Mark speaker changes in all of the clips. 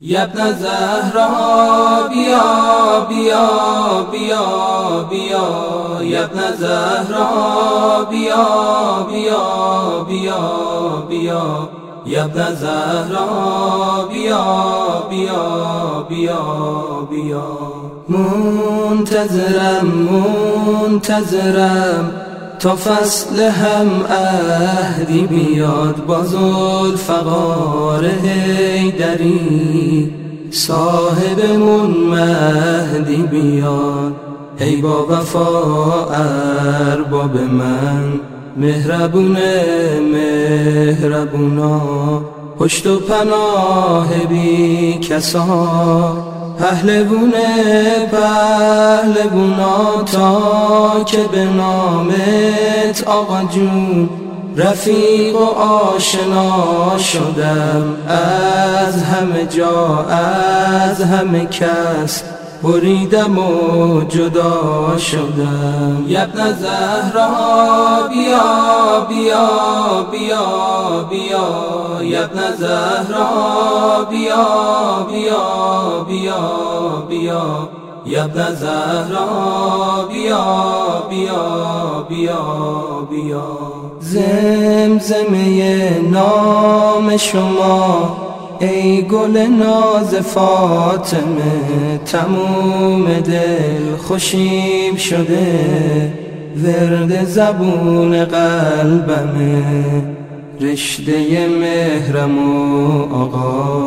Speaker 1: یبن زهرا بیا بیا بیا بیا. یبن زهرا بیا بیا بیا بیا. یبن زهرا بیا بیا بیا بیا. منتظرم منتظرم. تا فصل هم اهدی بیاد با فقار هیدری صاحبمون مهدی بیاد ای با وفا ارباب من مهربونه مهربونا پشت و پناه بی کسا. پهلوونه پهلوونا تا که به نامت آقا جون رفیق و آشنا شدم. از همه جا از همه کس بریدم و جدا شدم. یبن زهرا بیا بیا بیا بیا. یبن زهرا بیا بیا بیا بیا. یبن زهرا بیا بیا بیا بیا. زمزمه نام شما ای گل ناز فاطمه تموم دل خوشیم شده. ورد زبون قلبمه رشته مهرم و آقا.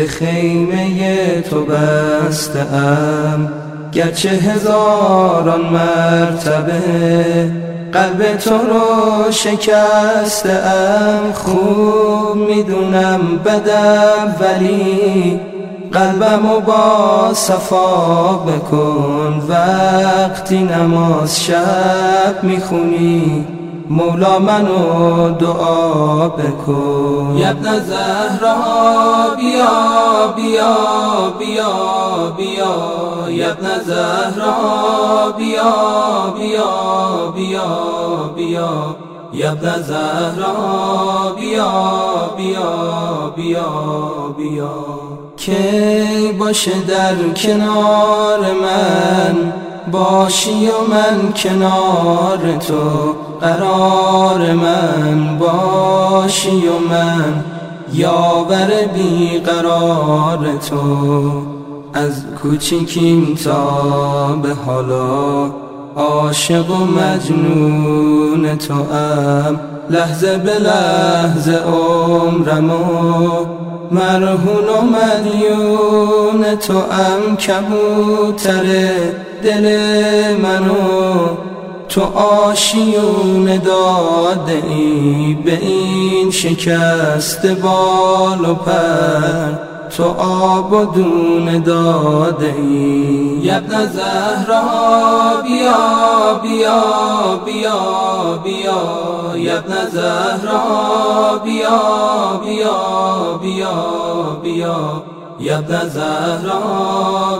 Speaker 1: به خیمه تو بستم. گرچه هزاران مرتبه قلب تو رو شکستم. خوب می‌دونم بدم ولی قلبم و با صفا بکن. وقتی نماز شب می‌خونی مولا منو دعا بکن.
Speaker 2: یبن زهرا بیا بیا بیا بیا. یبن زهرا بیا بیا بیا بیا. یبن زهرا بیا بیا بیا بیا.
Speaker 1: کی باشه در کنار من باشی و من کنار تو. قرار من باشی و من یاور قرار تو. از کوچیکیم تا به حالا عاشق و مجنون تو ام لحظه به لحظه عمرم و مرهون و مدیون تو ام کبوتر دل منو تو آشیون داده ای به این شکست بال و پر. تو آب و دون داده ای.
Speaker 2: یبن زهرا بیا بیا بیا بیا. یبن زهرا بیا بیا بیا بیا. یبن زهرا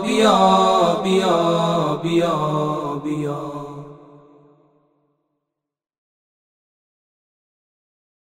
Speaker 2: بیا بیا بیا بیا.